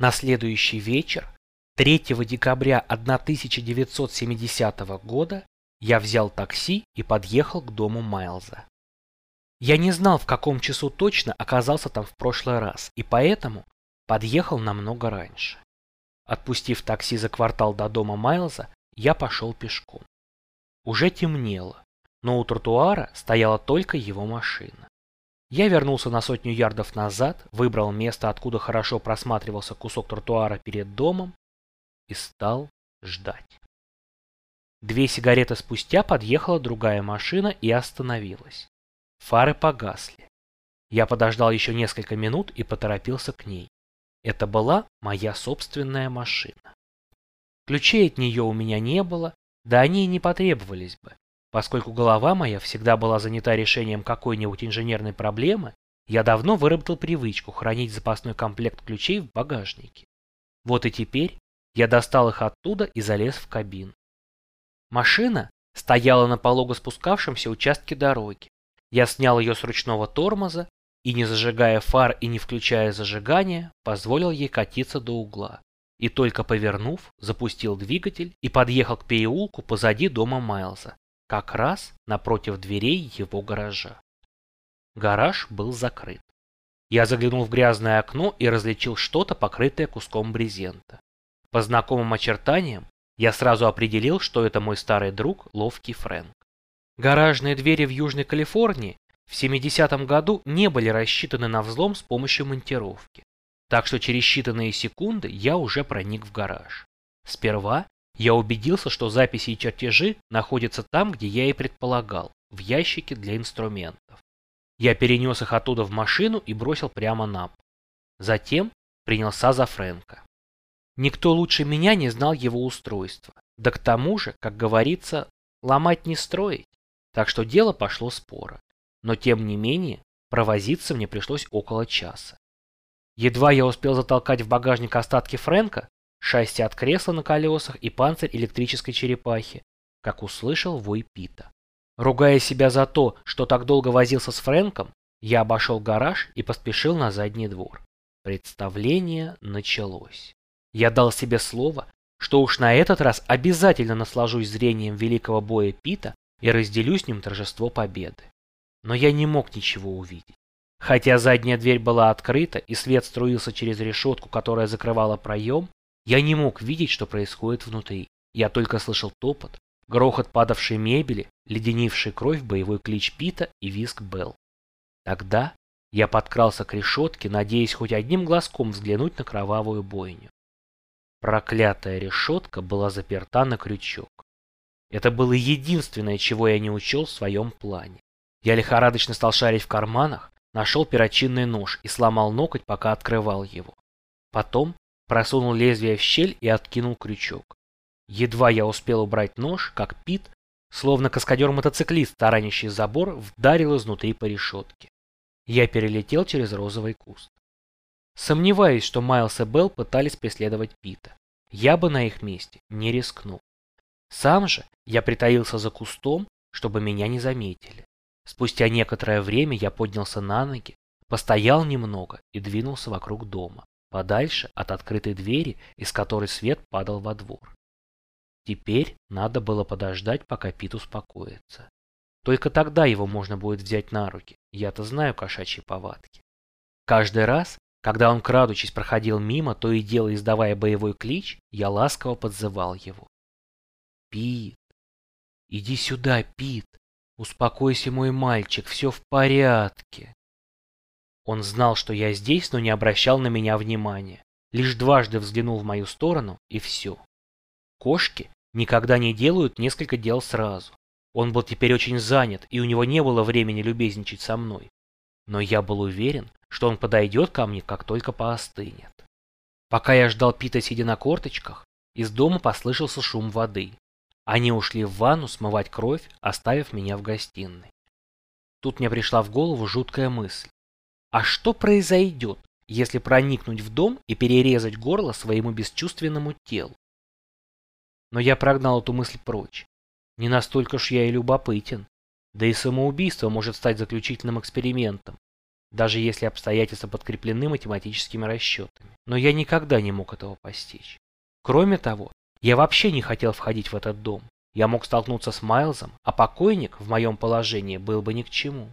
На следующий вечер, 3 декабря 1970 года, я взял такси и подъехал к дому Майлза. Я не знал, в каком часу точно оказался там в прошлый раз, и поэтому подъехал намного раньше. Отпустив такси за квартал до дома Майлза, я пошел пешком. Уже темнело, но у тротуара стояла только его машина. Я вернулся на сотню ярдов назад, выбрал место, откуда хорошо просматривался кусок тротуара перед домом и стал ждать. Две сигареты спустя подъехала другая машина и остановилась. Фары погасли. Я подождал еще несколько минут и поторопился к ней. Это была моя собственная машина. Ключей от нее у меня не было, да они и не потребовались бы. Поскольку голова моя всегда была занята решением какой-нибудь инженерной проблемы, я давно выработал привычку хранить запасной комплект ключей в багажнике. Вот и теперь я достал их оттуда и залез в кабину. Машина стояла на полого спускавшемся участке дороги. Я снял ее с ручного тормоза и, не зажигая фар и не включая зажигание, позволил ей катиться до угла. И только повернув, запустил двигатель и подъехал к переулку позади дома Майлза, как раз напротив дверей его гаража. Гараж был закрыт. Я заглянул в грязное окно и различил что-то, покрытое куском брезента. По знакомым очертаниям я сразу определил, что это мой старый друг, ловкий Фрэнк. Гаражные двери в Южной Калифорнии в 70-м году не были рассчитаны на взлом с помощью монтировки. Так что через считанные секунды я уже проник в гараж. Сперва я убедился, что записи и чертежи находятся там, где я и предполагал, в ящике для инструментов. Я перенес их оттуда в машину и бросил прямо на пол. Затем принялся за Фрэнка. Никто лучше меня не знал его устройства. Да к тому же, как говорится, ломать не строить. Так что дело пошло споро. Но тем не менее, провозиться мне пришлось около часа. Едва я успел затолкать в багажник остатки Фрэнка, шасси от кресла на колесах и панцирь электрической черепахи, как услышал вой Пита. Ругая себя за то, что так долго возился с Фрэнком, я обошел гараж и поспешил на задний двор. Представление началось. Я дал себе слово, что уж на этот раз обязательно наслажусь зрением великого боя Пита и разделю с ним торжество победы. Но я не мог ничего увидеть. Хотя задняя дверь была открыта и свет струился через решетку, которая закрывала проем, я не мог видеть, что происходит внутри. Я только слышал топот, грохот падавшей мебели, леденивший кровь боевой клич Пита и визг Белл. Тогда я подкрался к решетке, надеясь хоть одним глазком взглянуть на кровавую бойню. Проклятая решетка была заперта на крючок. Это было единственное, чего я не учел в своем плане. Я лихорадочно стал шарить в карманах, нашел перочинный нож и сломал ноготь, пока открывал его. Потом просунул лезвие в щель и откинул крючок. Едва я успел убрать нож, как Пит, словно каскадер-мотоциклист, таранящий забор, вдарил изнутри по решетке. Я перелетел через розовый куст. Сомневаюсь, что Майлз и Белл пытались преследовать Пита. Я бы на их месте не рискнул. Сам же я притаился за кустом, чтобы меня не заметили. Спустя некоторое время я поднялся на ноги, постоял немного и двинулся вокруг дома подальше от открытой двери, из которой свет падал во двор. Теперь надо было подождать, пока Пит успокоится. Только тогда его можно будет взять на руки, я-то знаю кошачьи повадки. Каждый раз, когда он, крадучись, проходил мимо, то и дело издавая боевой клич, я ласково подзывал его. «Пит! Иди сюда, Пит! Успокойся, мой мальчик, все в порядке!» Он знал, что я здесь, но не обращал на меня внимания. Лишь дважды взглянул в мою сторону, и все. Кошки никогда не делают несколько дел сразу. Он был теперь очень занят, и у него не было времени любезничать со мной. Но я был уверен, что он подойдет ко мне, как только поостынет. Пока я ждал Пита, сидя на корточках, из дома послышался шум воды. Они ушли в ванну смывать кровь, оставив меня в гостиной. Тут мне пришла в голову жуткая мысль. А что произойдет, если проникнуть в дом и перерезать горло своему бесчувственному телу? Но я прогнал эту мысль прочь. Не настолько ж я и любопытен. Да и самоубийство может стать заключительным экспериментом, даже если обстоятельства подкреплены математическими расчетами. но я никогда не мог этого постичь. Кроме того, я вообще не хотел входить в этот дом. Я мог столкнуться с Майлзом, а покойник в моем положении был бы ни к чему.